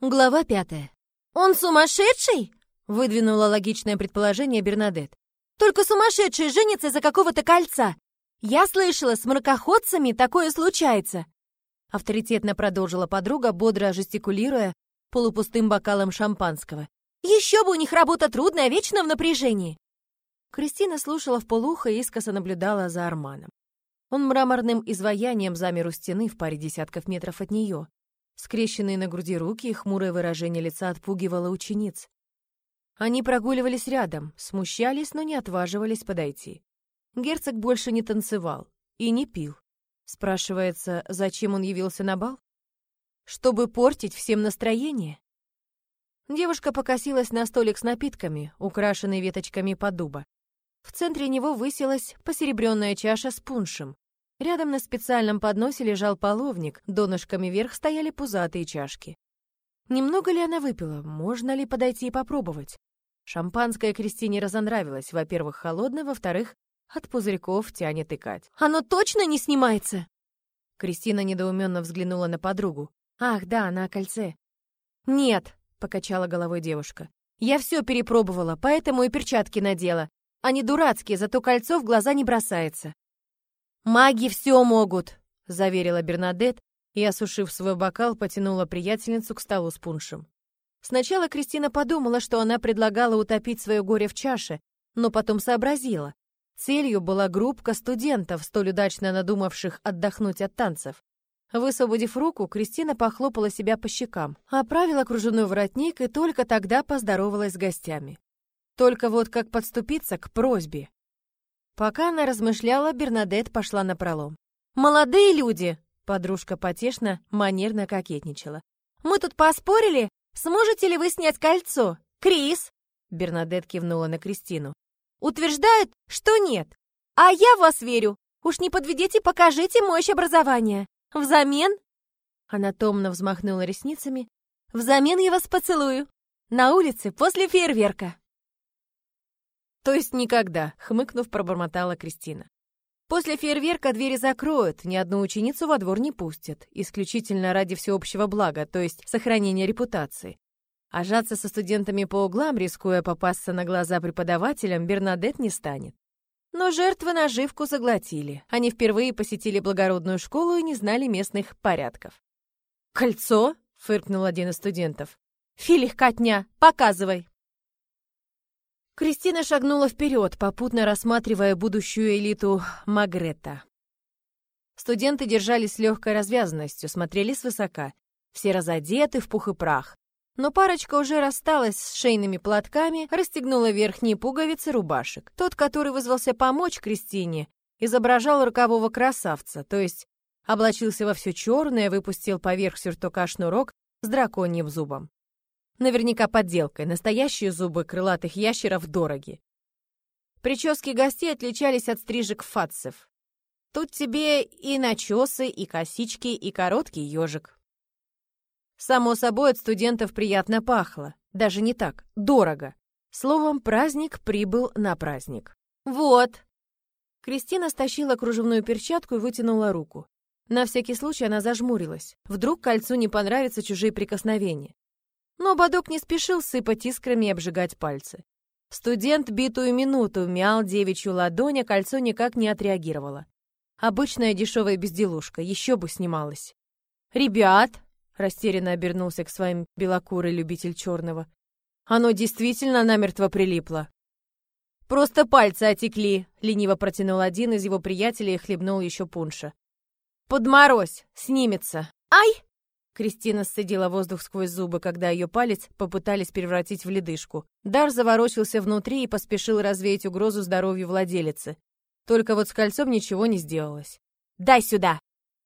Глава пятая. «Он сумасшедший?» — выдвинула логичное предположение Бернадет. «Только сумасшедший женится за какого-то кольца. Я слышала, с мракоходцами такое случается». Авторитетно продолжила подруга, бодро жестикулируя полупустым бокалом шампанского. «Еще бы у них работа трудная, вечно в напряжении!» Кристина слушала в полухо и искоса наблюдала за Арманом. Он мраморным изваянием замер у стены в паре десятков метров от нее. Скрещенные на груди руки и хмурое выражение лица отпугивало учениц. Они прогуливались рядом, смущались, но не отваживались подойти. Герцог больше не танцевал и не пил. Спрашивается, зачем он явился на бал? Чтобы портить всем настроение? Девушка покосилась на столик с напитками, украшенный веточками подуба. В центре него высилась посеребренная чаша с пуншем. Рядом на специальном подносе лежал половник, донышками вверх стояли пузатые чашки. Немного ли она выпила? Можно ли подойти и попробовать? Шампанское Кристине разонравилось. Во-первых, холодное, во-вторых, от пузырьков тянет икать. «Оно точно не снимается?» Кристина недоуменно взглянула на подругу. «Ах, да, на кольце». «Нет», — покачала головой девушка. «Я все перепробовала, поэтому и перчатки надела. Они дурацкие, зато кольцо в глаза не бросается». «Маги все могут», — заверила Бернадет и, осушив свой бокал, потянула приятельницу к столу с пуншем. Сначала Кристина подумала, что она предлагала утопить свое горе в чаше, но потом сообразила. Целью была группка студентов, столь удачно надумавших отдохнуть от танцев. Высвободив руку, Кристина похлопала себя по щекам, оправила кружевной воротник и только тогда поздоровалась с гостями. Только вот как подступиться к просьбе. Пока она размышляла, Бернадет пошла на пролом. «Молодые люди!» — подружка потешно, манерно кокетничала. «Мы тут поспорили, сможете ли вы снять кольцо? Крис!» Бернадет кивнула на Кристину. «Утверждают, что нет. А я в вас верю. Уж не подведите, покажите мощь образования. Взамен...» Она томно взмахнула ресницами. «Взамен я вас поцелую. На улице после фейерверка». «То есть никогда», — хмыкнув, пробормотала Кристина. «После фейерверка двери закроют, ни одну ученицу во двор не пустят, исключительно ради всеобщего блага, то есть сохранения репутации. А жаться со студентами по углам, рискуя попасться на глаза преподавателям, Бернадет не станет. Но жертвы наживку заглотили. Они впервые посетили благородную школу и не знали местных порядков. «Кольцо?» — фыркнул один из студентов. «Филих, котня, показывай!» Кристина шагнула вперед, попутно рассматривая будущую элиту Магрета. Студенты держались с легкой развязанностью, смотрели свысока. Все разодеты в пух и прах. Но парочка уже рассталась с шейными платками, расстегнула верхние пуговицы рубашек. Тот, который вызвался помочь Кристине, изображал рокового красавца, то есть облачился во все черное, выпустил поверх сюртука шнурок с драконьим зубом. Наверняка подделкой, настоящие зубы крылатых ящеров дороги. Прически гостей отличались от стрижек фатцев. Тут тебе и начесы, и косички, и короткий ежик. Само собой, от студентов приятно пахло. Даже не так, дорого. Словом, праздник прибыл на праздник. «Вот!» Кристина стащила кружевную перчатку и вытянула руку. На всякий случай она зажмурилась. Вдруг кольцу не понравятся чужие прикосновения. Но Бадок не спешил сыпать искрами и обжигать пальцы. Студент битую минуту мял девичью ладонь, а кольцо никак не отреагировало. Обычная дешевая безделушка, еще бы снималась. «Ребят!» — растерянно обернулся к своим белокурый любитель черного. «Оно действительно намертво прилипло!» «Просто пальцы отекли!» — лениво протянул один из его приятелей и хлебнул еще пунша. «Подморозь! Снимется!» «Ай!» Кристина сцедила воздух сквозь зубы, когда ее палец попытались превратить в ледышку. Дар заворочился внутри и поспешил развеять угрозу здоровью владелицы. Только вот с кольцом ничего не сделалось. «Дай сюда!»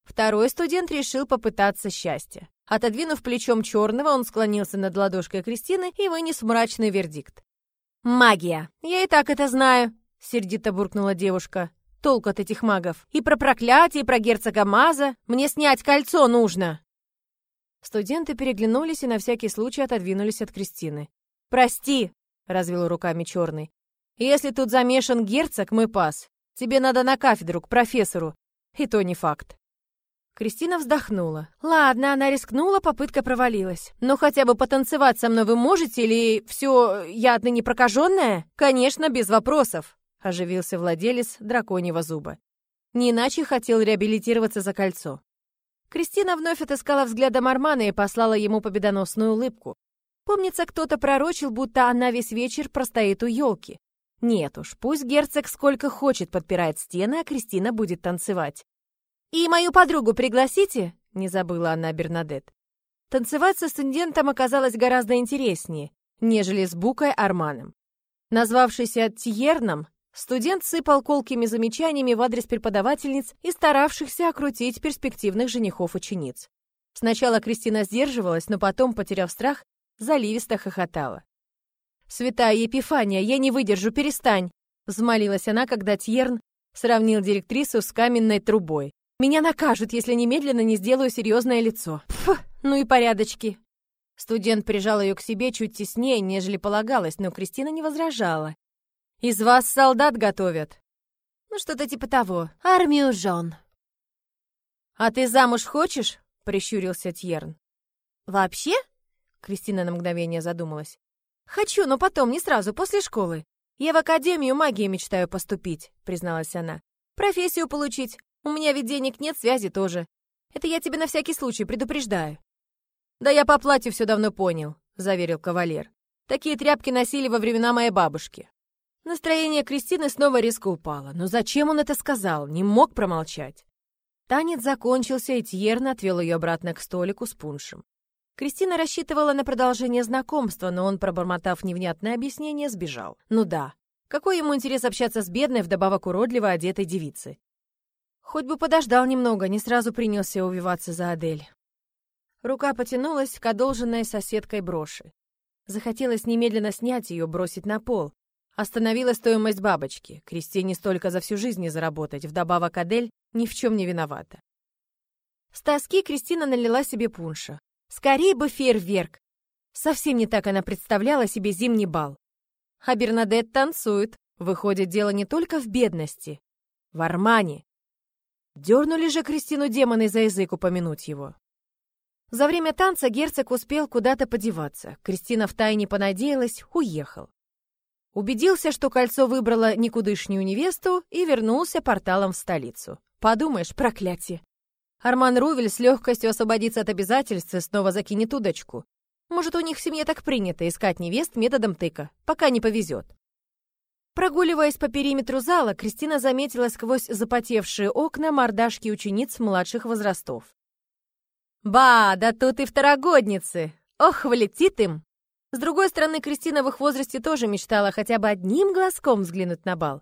Второй студент решил попытаться счастья. Отодвинув плечом черного, он склонился над ладошкой Кристины и вынес мрачный вердикт. «Магия! Я и так это знаю!» — сердито буркнула девушка. «Толк от этих магов! И про проклятие, и про герцога Маза! Мне снять кольцо нужно!» Студенты переглянулись и на всякий случай отодвинулись от Кристины. «Прости!» — развел руками черный. «Если тут замешан герцог, мы пас. Тебе надо на кафедру, к профессору. И то не факт». Кристина вздохнула. Ладно, она рискнула, попытка провалилась. Но хотя бы потанцевать со мной вы можете или все, я отныне прокаженная? Конечно, без вопросов, оживился владелец драконьего зуба. Не иначе хотел реабилитироваться за кольцо. Кристина вновь отыскала взглядом Армана и послала ему победоносную улыбку. Помнится, кто-то пророчил, будто она весь вечер простоит у елки. Нет уж, пусть герцог сколько хочет подпирает стены, а Кристина будет танцевать. «И мою подругу пригласите?» — не забыла она Бернадет. Танцевать со студентом оказалось гораздо интереснее, нежели с Букой Арманом. Назвавшийся Тьерном, студент сыпал колкими замечаниями в адрес преподавательниц и старавшихся окрутить перспективных женихов-учениц. Сначала Кристина сдерживалась, но потом, потеряв страх, заливисто хохотала. «Святая Епифания, я не выдержу, перестань!» Взмолилась она, когда Тьерн сравнил директрису с каменной трубой. Меня накажут, если немедленно не сделаю серьезное лицо. Фу, ну и порядочки. Студент прижал ее к себе чуть теснее, нежели полагалось, но Кристина не возражала. «Из вас солдат готовят». «Ну, что-то типа того. Армию жен». «А ты замуж хочешь?» — прищурился Тьерн. «Вообще?» — Кристина на мгновение задумалась. «Хочу, но потом, не сразу, после школы. Я в Академию магии мечтаю поступить», — призналась она. «Профессию получить, у меня ведь денег нет, связи тоже. Это я тебе на всякий случай предупреждаю». «Да я по платью все давно понял», — заверил кавалер. «Такие тряпки носили во времена моей бабушки». Настроение Кристины снова резко упало. Но зачем он это сказал? Не мог промолчать. Танец закончился, и Тьерн отвел ее обратно к столику с пуншем. Кристина рассчитывала на продолжение знакомства, но он, пробормотав невнятное объяснение, сбежал. Ну да, какой ему интерес общаться с бедной, вдобавок уродливо одетой девицей? Хоть бы подождал немного, не сразу принялся увиваться за Адель. Рука потянулась к одолженной соседкой броши. Захотелось немедленно снять ее, бросить на пол. Остановила стоимость бабочки. Кристине столько за всю жизнь не заработать, вдобавок Адель ни в чем не виновата. С тоски Кристина налила себе пунша. Скорее бы фейерверк. Совсем не так она представляла себе зимний бал. А Бернадет танцует. Выходит, дело не только в бедности. В Армане. Дернули же Кристину демоны за язык упомянуть его. За время танца герцог успел куда-то подеваться. Кристина втайне понадеялась, уехал. Убедился, что кольцо выбрало никудышнюю невесту и вернулся порталом в столицу. Подумаешь, проклятие. Арман Рувель с легкостью освободится от обязательств и снова закинет удочку. Может, у них в семье так принято искать невест методом тыка, пока не повезет. Прогуливаясь по периметру зала, Кристина заметила сквозь запотевшие окна мордашки учениц младших возрастов. «Ба, да тут и второгодницы! Ох, влетит им!» С другой стороны, Кристина в их возрасте тоже мечтала хотя бы одним глазком взглянуть на бал.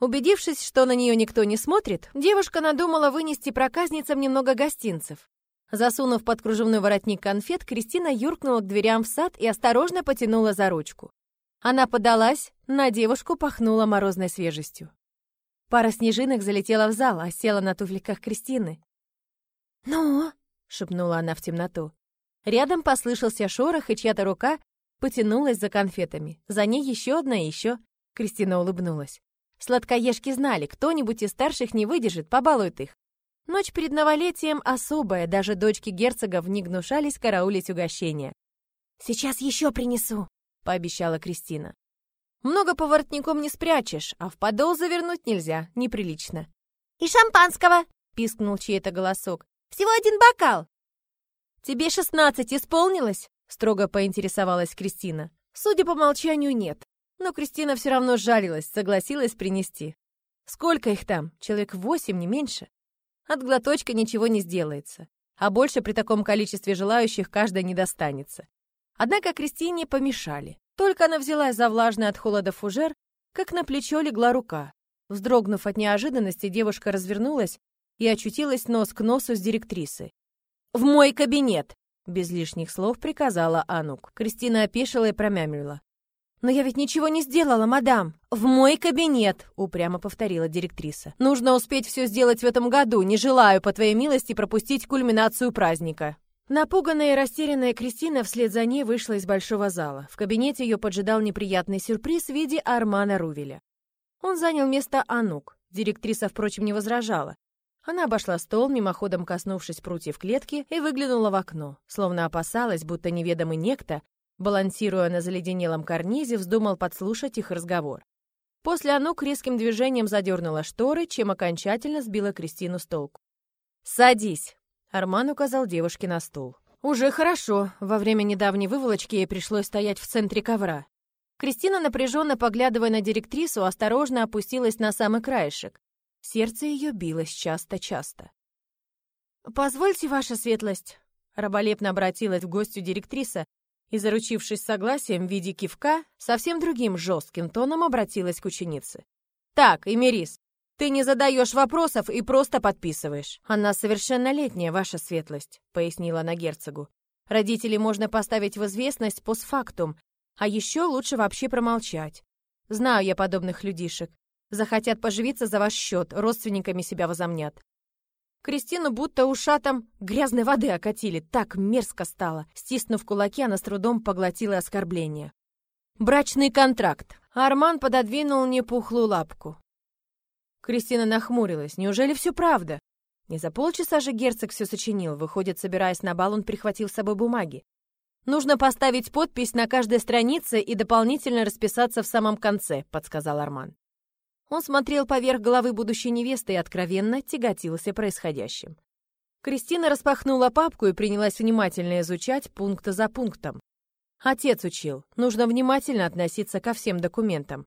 Убедившись, что на нее никто не смотрит, девушка надумала вынести проказницам немного гостинцев. Засунув под кружевной воротник конфет, Кристина юркнула к дверям в сад и осторожно потянула за ручку. Она подалась, на девушку пахнула морозной свежестью. Пара снежинок залетела в зал, а села на туфельках Кристины. «Ну?» — шепнула она в темноту. Рядом послышался шорох, и чья-то рука потянулась за конфетами. За ней еще одна и еще. Кристина улыбнулась. Сладкоежки знали, кто-нибудь из старших не выдержит, побалует их. Ночь перед новолетием особая, даже дочки герцогов не гнушались караулить угощения. «Сейчас еще принесу», — пообещала Кристина. «Много по воротником не спрячешь, а в подол завернуть нельзя, неприлично». «И шампанского!» — пискнул чей-то голосок. «Всего один бокал!» «Тебе шестнадцать исполнилось?» — строго поинтересовалась Кристина. Судя по молчанию, нет. Но Кристина все равно жалилась, согласилась принести. Сколько их там? Человек восемь, не меньше. От глоточка ничего не сделается. А больше при таком количестве желающих каждой не достанется. Однако Кристине помешали. Только она взялась за влажный от холода фужер, как на плечо легла рука. Вздрогнув от неожиданности, девушка развернулась и очутилась нос к носу с директрисой. «В мой кабинет!» — без лишних слов приказала Анук. Кристина опешила и промямлила. «Но я ведь ничего не сделала, мадам!» «В мой кабинет!» — упрямо повторила директриса. «Нужно успеть все сделать в этом году. Не желаю, по твоей милости, пропустить кульминацию праздника». Напуганная и растерянная Кристина вслед за ней вышла из большого зала. В кабинете ее поджидал неприятный сюрприз в виде Армана Рувеля. Он занял место Анук. Директриса, впрочем, не возражала. Она обошла стол, мимоходом коснувшись прутьев клетки, и выглянула в окно, словно опасалась, будто неведомый некто, балансируя на заледенелом карнизе, вздумал подслушать их разговор. После Анук резким движением задернула шторы, чем окончательно сбила Кристину с толку. «Садись!» — Арман указал девушке на стул. «Уже хорошо. Во время недавней выволочки ей пришлось стоять в центре ковра». Кристина, напряженно поглядывая на директрису, осторожно опустилась на самый краешек. Сердце ее билось часто-часто. «Позвольте, ваша светлость!» Раболепно обратилась в гостю директриса, и, заручившись согласием в виде кивка, совсем другим жестким тоном обратилась к ученице. «Так, Эмирис, ты не задаешь вопросов и просто подписываешь. Она совершеннолетняя, ваша светлость», — пояснила она герцогу. «Родителей можно поставить в известность постфактум, а еще лучше вообще промолчать. Знаю я подобных людишек. Захотят поживиться за ваш счет, родственниками себя возомнят. Кристину будто ушатом грязной воды окатили, так мерзко стало. Стиснув кулаки, она с трудом поглотила оскорбление. «Брачный контракт!» Арман пододвинул мне пухлую лапку. Кристина нахмурилась. «Неужели все правда?» Не за полчаса же герцог все сочинил. Выходит, собираясь на бал, он прихватил с собой бумаги. «Нужно поставить подпись на каждой странице и дополнительно расписаться в самом конце», — подсказал Арман. Он смотрел поверх головы будущей невесты и откровенно тяготился происходящим. Кристина распахнула папку и принялась внимательно изучать пункт за пунктом. Отец учил, нужно внимательно относиться ко всем документам.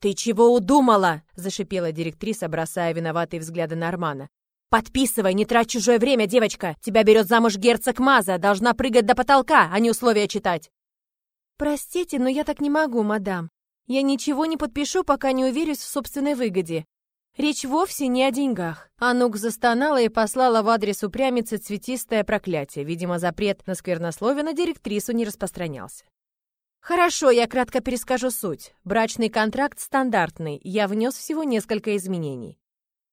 «Ты чего удумала?» – зашипела директриса, бросая виноватые взгляды на Армана. «Подписывай, не трать чужое время, девочка! Тебя берет замуж герцог Маза, должна прыгать до потолка, а не условия читать!» «Простите, но я так не могу, мадам. Я ничего не подпишу, пока не уверюсь в собственной выгоде. Речь вовсе не о деньгах. Анук застонала и послала в адрес упрямицы цветистое проклятие. Видимо, запрет на сквернословие на директрису не распространялся. Хорошо, я кратко перескажу суть. Брачный контракт стандартный, я внес всего несколько изменений.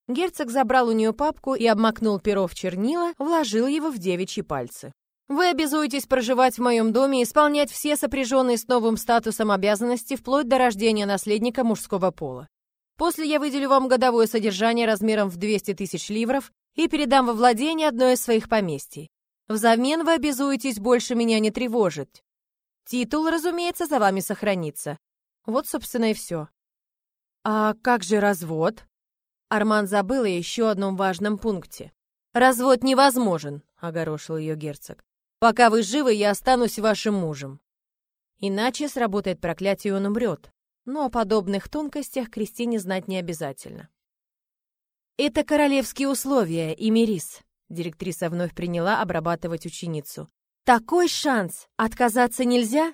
Герцог забрал у нее папку и обмакнул перо в чернила, вложил его в девичьи пальцы. Вы обязуетесь проживать в моем доме и исполнять все сопряженные с новым статусом обязанности вплоть до рождения наследника мужского пола. После я выделю вам годовое содержание размером в 200 тысяч ливров и передам во владение одно из своих поместий. Взамен вы обязуетесь больше меня не тревожить. Титул, разумеется, за вами сохранится. Вот, собственно, и все. А как же развод? Арман забыл о еще одном важном пункте. «Развод невозможен», — огорошил ее герцог. Пока вы живы, я останусь вашим мужем. Иначе сработает проклятие, и он умрет. Но о подобных тонкостях Кристине знать не обязательно. «Это королевские условия, Имерис», — директриса вновь приняла обрабатывать ученицу. «Такой шанс! Отказаться нельзя?»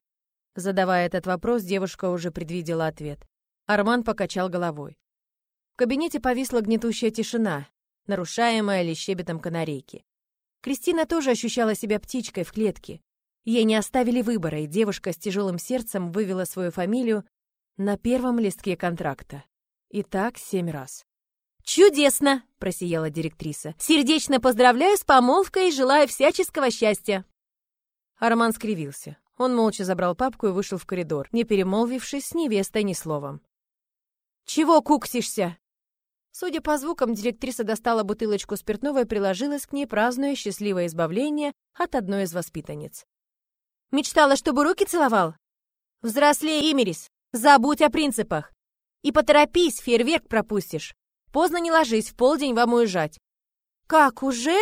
Задавая этот вопрос, девушка уже предвидела ответ. Арман покачал головой. В кабинете повисла гнетущая тишина, нарушаемая лишь щебетом канарейки. Кристина тоже ощущала себя птичкой в клетке. Ей не оставили выбора, и девушка с тяжелым сердцем вывела свою фамилию на первом листке контракта. И так семь раз. «Чудесно!» – просияла директриса. «Сердечно поздравляю с помолвкой и желаю всяческого счастья!» Арман скривился. Он молча забрал папку и вышел в коридор, не перемолвившись с невестой ни словом. «Чего куксишься?» Судя по звукам, директриса достала бутылочку спиртного и приложилась к ней, празднуя счастливое избавление от одной из воспитанниц. «Мечтала, чтобы руки целовал? Взрослее, Имерис! Забудь о принципах! И поторопись, фейерверк пропустишь! Поздно не ложись, в полдень вам уезжать!» «Как, уже?»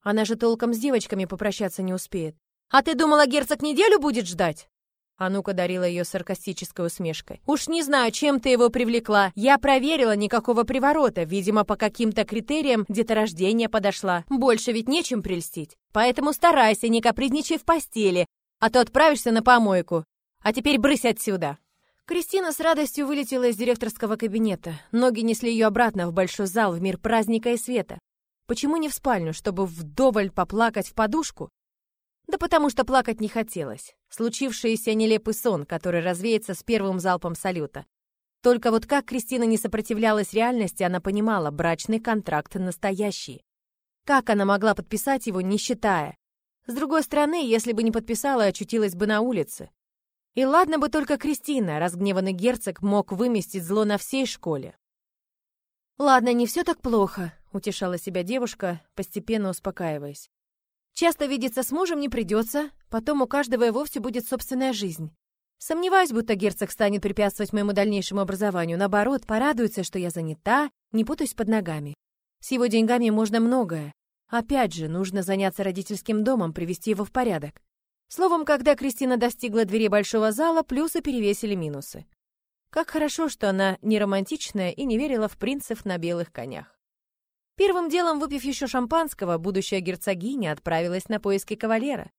Она же толком с девочками попрощаться не успеет. «А ты думала, герцог неделю будет ждать?» Анука дарила ее саркастической усмешкой. «Уж не знаю, чем ты его привлекла. Я проверила, никакого приворота. Видимо, по каким-то критериям деторождение подошла. Больше ведь нечем прельстить. Поэтому старайся, не капризничай в постели, а то отправишься на помойку. А теперь брысь отсюда!» Кристина с радостью вылетела из директорского кабинета. Ноги несли ее обратно в большой зал, в мир праздника и света. Почему не в спальню, чтобы вдоволь поплакать в подушку? Да потому что плакать не хотелось. Случившийся нелепый сон, который развеется с первым залпом салюта. Только вот как Кристина не сопротивлялась реальности, она понимала, брачный контракт настоящий. Как она могла подписать его, не считая? С другой стороны, если бы не подписала, очутилась бы на улице. И ладно бы только Кристина, разгневанный герцог, мог выместить зло на всей школе. Ладно, не все так плохо. утешала себя девушка, постепенно успокаиваясь. Часто видеться с мужем не придется, потом у каждого и вовсе будет собственная жизнь. Сомневаюсь, будто герцог станет препятствовать моему дальнейшему образованию. Наоборот, порадуется, что я занята, не путаюсь под ногами. С его деньгами можно многое. Опять же, нужно заняться родительским домом, привести его в порядок. Словом, когда Кристина достигла двери большого зала, плюсы перевесили минусы. Как хорошо, что она не романтичная и не верила в принцев на белых конях. Первым делом, выпив еще шампанского, будущая герцогиня отправилась на поиски кавалера.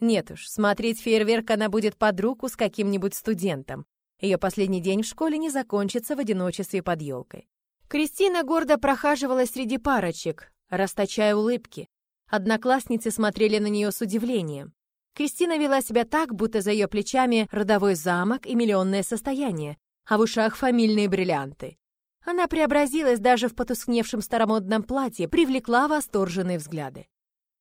Нет уж, смотреть фейерверк она будет под руку с каким-нибудь студентом. Ее последний день в школе не закончится в одиночестве под елкой. Кристина гордо прохаживалась среди парочек, расточая улыбки. Одноклассницы смотрели на нее с удивлением. Кристина вела себя так, будто за ее плечами родовой замок и миллионное состояние, а в ушах фамильные бриллианты. Она преобразилась даже в потускневшем старомодном платье, привлекла восторженные взгляды.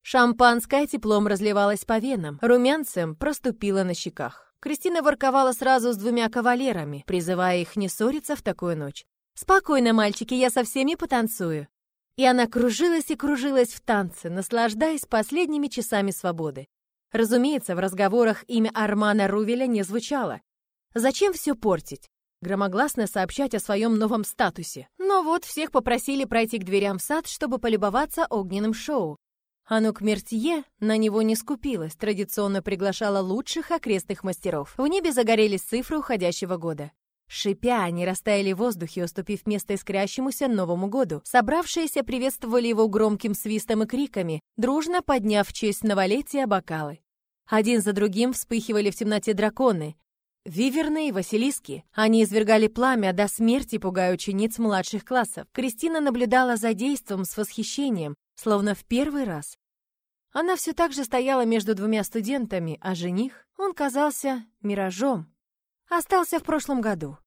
Шампанское теплом разливалось по венам, румянцем проступило на щеках. Кристина ворковала сразу с двумя кавалерами, призывая их не ссориться в такую ночь. «Спокойно, мальчики, я со всеми потанцую». И она кружилась и кружилась в танце, наслаждаясь последними часами свободы. Разумеется, в разговорах имя Армана Рувеля не звучало. Зачем все портить? Громогласно сообщать о своем новом статусе. Но вот всех попросили пройти к дверям в сад, чтобы полюбоваться огненным шоу. Анук Мертье на него не скупилась, традиционно приглашала лучших окрестных мастеров. В небе загорелись цифры уходящего года. Шипя, они растаяли в воздухе, уступив место искрящемуся Новому году. Собравшиеся приветствовали его громким свистом и криками, дружно подняв в честь новолетия бокалы. Один за другим вспыхивали в темноте драконы. Виверны и Василиски. Они извергали пламя до смерти, пугая учениц младших классов. Кристина наблюдала за действом с восхищением, словно в первый раз. Она все так же стояла между двумя студентами, а жених, он казался миражом. Остался в прошлом году.